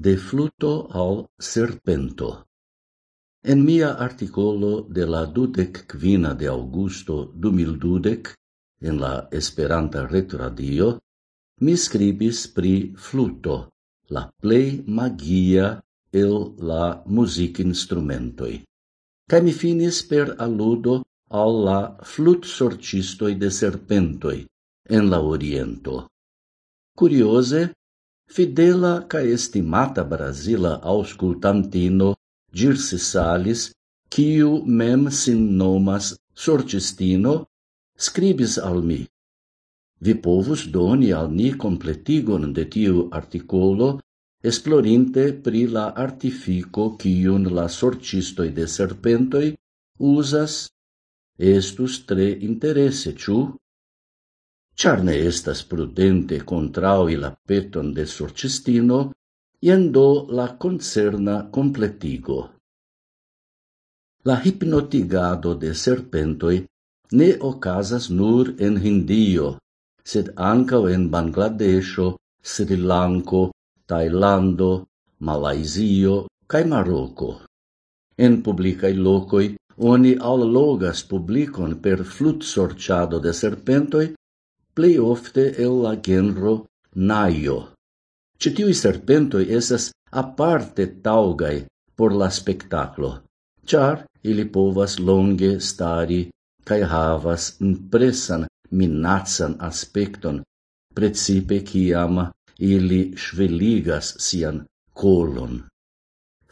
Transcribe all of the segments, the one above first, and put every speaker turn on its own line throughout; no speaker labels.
de fluto al serpento. En mia articolo de la dudec quina de augusto 2012 en la Esperanta retradio, mi scribis pri fluto, la plei magia el la music instrumentoi. Ca mi finis per alludo al la flut sorcistoi de serpentoi en la oriento. Curiose, fidela ca estimata Brasila auscultantino Girsi Salis, quiu mem sin nomas sorcistino, scribis al mi. Vi povus doni al ni completigon de tiu articolo, esplorinte pri la artifico quium la sorcistoi de serpentoi usas, estus tre interesse, ciu? Char ne estas prudente contraui la peton de sorcistino, iendo la concerna completigo. La hipnotigado de serpentoi ne ocasas nur en Hindio, sed ancao en Bangladesho, Sri Lanko, Tailando, Malaisio cae Marocco. En publicae locoi oni allogas publicon per flut sorciado de serpentoi plei ofte el la genro naio. Citiui serpentoi esas aparte taugai por la spectaclo, char ili povas longe stari cae havas impresan minatsan aspecton, precipe ciam ili sveligas sian colon.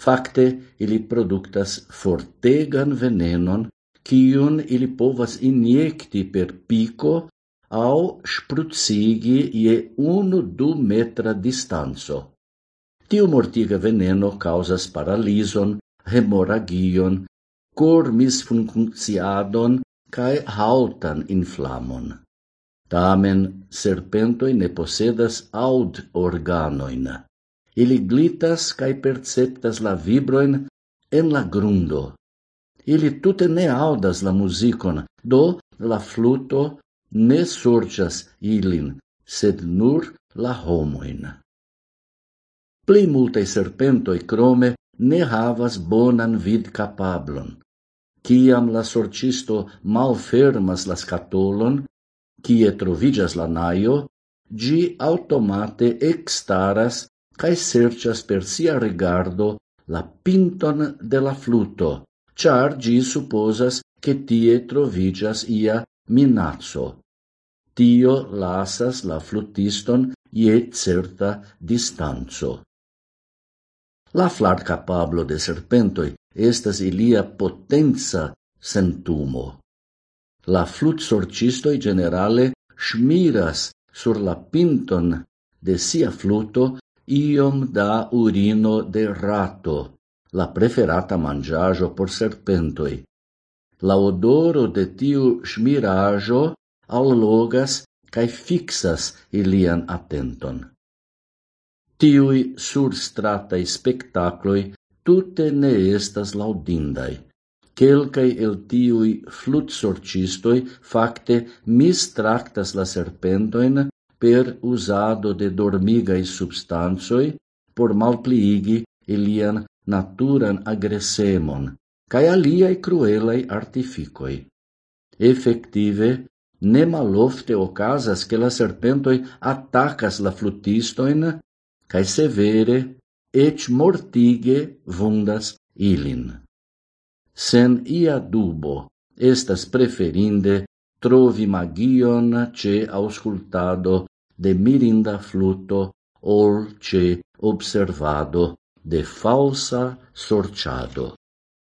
Fakte, ili productas fortegan venenon, cion ili povas injecti per pico au sprucigi je unu du metra distanzo. Tiu mortiga veneno causas paralison, hemoragion, cor misfunkciadon cae haltan inflamon. Tamen serpentoi ne posedas aud organoin. Ili glitas cae perceptas la vibroin en la grundo. Ili tute ne audas la musicon, do la fluto ne sorĉas ilin, sed nur la homoin. Pli multe serpentoi crome ne havas bonan vid capablon. Ciam la sorcisto malfermas la scatolon, cie trovigas la naio, gi automate extaras cae sercias per sia rigardo la pinton de la fluto, char gi supposas che tie trovigas ia minazzo. Tio lasas la flutiston ie certa distanzo. La flar capablo de serpentoi estas ilia potenza sentumo. La flut sorcistoi generale smiras sur la pinton de sia fluto iom da urino de rato, la preferata mangiajo por serpentoi, la odoro de tiu smirajo allogas cae fixas ilian atenton. Tiui surstratai spectacloi tute ne estas laudindai. Quelcai el tiui flutsorcistoi fakte mistraktas la serpentoin per uzado de dormigai substansoi por malpliigi ilian naturan agresemon cae aliae cruelai artificoi. Effective, ne malofte ocasas che la serpentoi attacas la flutistoin, cae severe, et mortige vundas ilin. Sen ia dubo, estas preferinde trovi magion ce auscultado de mirinda fluto ol ce observado de falsa sorciado.